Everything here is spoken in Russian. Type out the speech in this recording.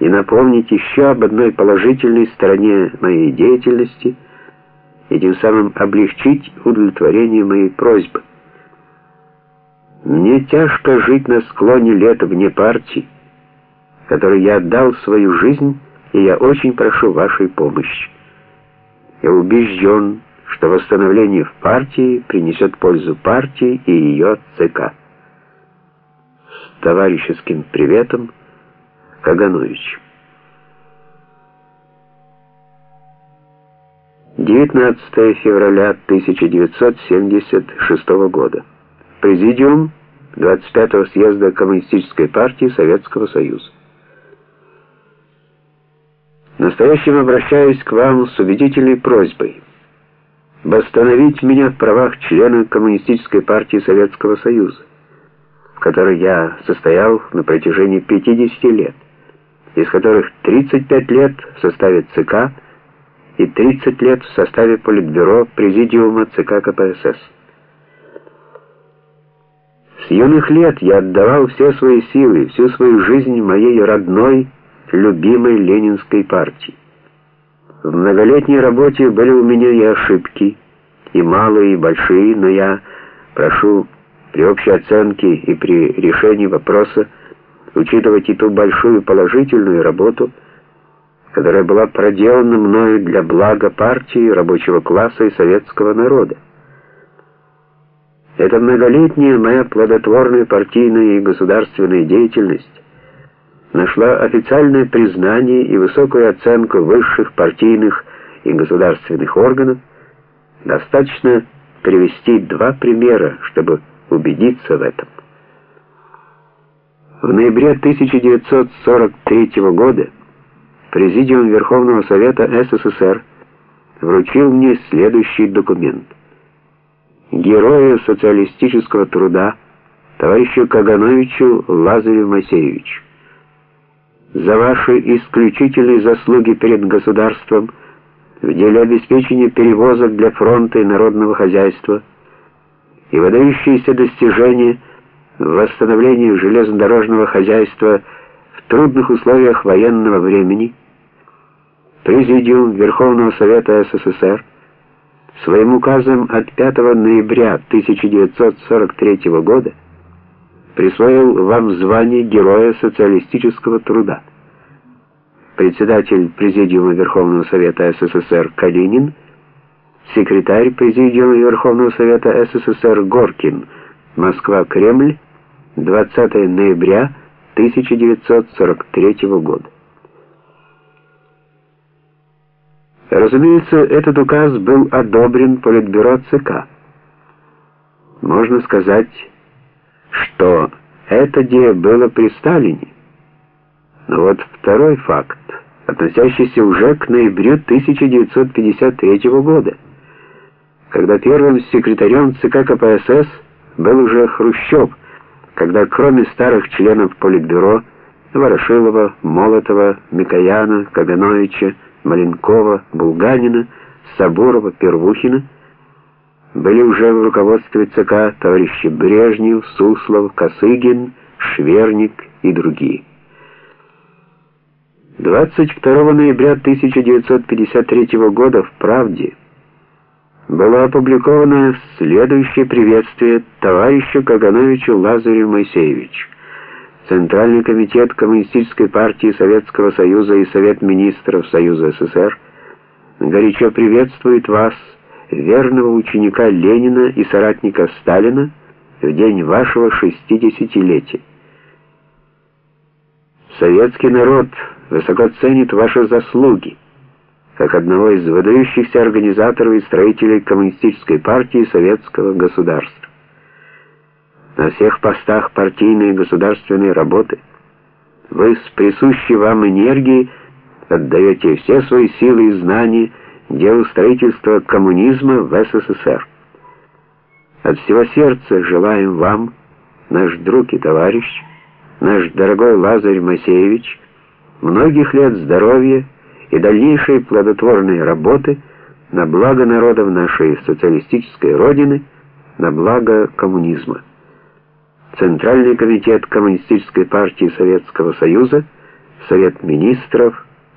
и напомнить еще об одной положительной стороне моей деятельности и тем самым облегчить удовлетворение моей просьбы. Мне тяжко жить на склоне лет вне партии, которой я отдал свою жизнь, и я очень прошу вашей помощи. Я убежден, что восстановление в партии принесет пользу партии и ее ЦК. С товарищеским приветом, Каганович. 19 февраля 1976 года. Президиум 25-го съезда Коммунистической партии Советского Союза. Настоящим обращаюсь к вам с убедительной просьбой восстановить меня в правах члена Коммунистической партии Советского Союза, в которой я состоял на протяжении 50 лет, из которых 35 лет в составе ЦК и 30 лет в составе Политбюро Президиума ЦК КПСС. С юных лет я отдавал все свои силы, всю свою жизнь моей родной, любимой ленинской партии. В многолетней работе были у меня и ошибки, и малые, и большие, но я прошу при общей оценке и при решении вопроса учитывать и ту большую положительную работу, которая была проделана мною для блага партии, рабочего класса и советского народа. Эта многолетняя моя плодотворная партийная и государственная деятельность нашла официальное признание и высокую оценку высших партийных и государственных органов. Достаточно привести два примера, чтобы убедиться в этом. В ноябре 1943 года Президиум Верховного Совета СССР вручил мне следующий документ. Герою социалистического труда товарищу Кагановичу Лазарю Масеевичу за ваши исключительные заслуги перед государством в деле обеспечения перевозок для фронта и народного хозяйства и выдающиеся достижения в восстановлении железнодорожного хозяйства в трудных условиях военного времени, Президиум Верховного Совета СССР своим указом от 5 ноября 1943 года присвоил вам звание Героя социалистического труда. Председатель Президиума Верховного Совета СССР Калинин, секретарь Президиума Верховного Совета СССР Горкин, Москва-Кремль, 20 ноября 1943 года. Разумеется, этот указ был одобрен Политбюро ЦК. Можно сказать, что это дело было при Сталине. Но вот второй факт, относящийся уже к ноябрю 1953 года, когда первым секретарем ЦК КПСС был уже Хрущев, когда кроме старых членов Политбюро Ворошилова, Молотова, Микояна, Кагановича, Маленкова, Булганина, Сабурова, Первухина, были уже в руководстве ЦК товарищи Брежнев, Суслов, Косыгин, Шверник и другие. 22 ноября 1953 года в «Правде» было опубликовано следующее приветствие товарищу Кагановичу Лазарю Моисеевичу. Центральный комитет Коммунистической партии Советского Союза и Совет министров Союза СССР горячо приветствует вас, верного ученика Ленина и соратника Сталина в день вашего шестидесятилетия. Советский народ высоко ценит ваши заслуги, как одного из выдающихся организаторов и строителей коммунистической партии советского государства. На всех постах партийной и государственной работы вы с присущей вам энергией отдаете все свои силы и знания делу строительства коммунизма в СССР. От всего сердца желаем вам, наш друг и товарищ, наш дорогой Лазарь Масеевич, многих лет здоровья и дальнейшей плодотворной работы на благо народов нашей социалистической родины, на благо коммунизма. Центральный комитет Коммунистической партии Советского Союза, Совет министров